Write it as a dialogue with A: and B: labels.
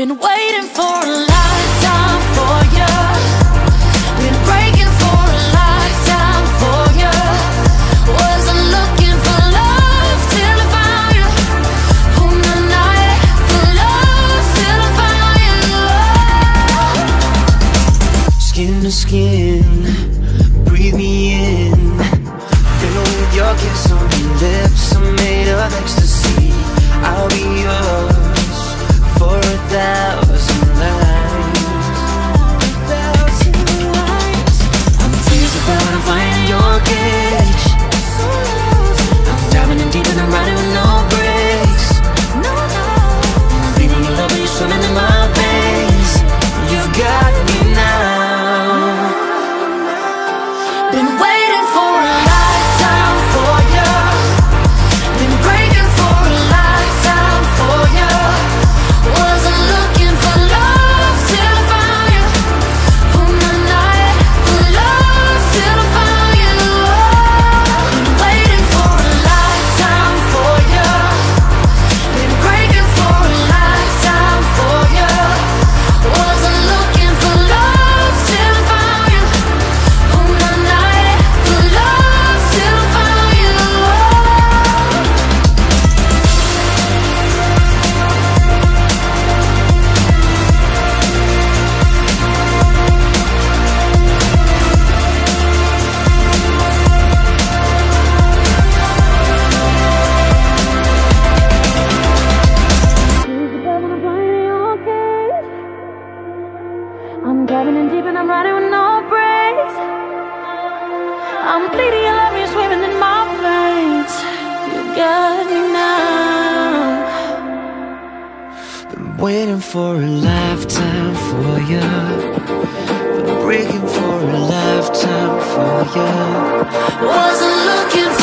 A: Been waiting for a lifetime for you. Been breaking for a lifetime for you. Wasn't looking for love till I found you. On the night for love till I found you.
B: Skin to skin, breathe me in. Fill with your kiss on your lips, I'm I'm bleeding, me, swimming in my veins. You got me now.
A: Been waiting for a lifetime for you. Been breaking for a lifetime for you. Wasn't looking.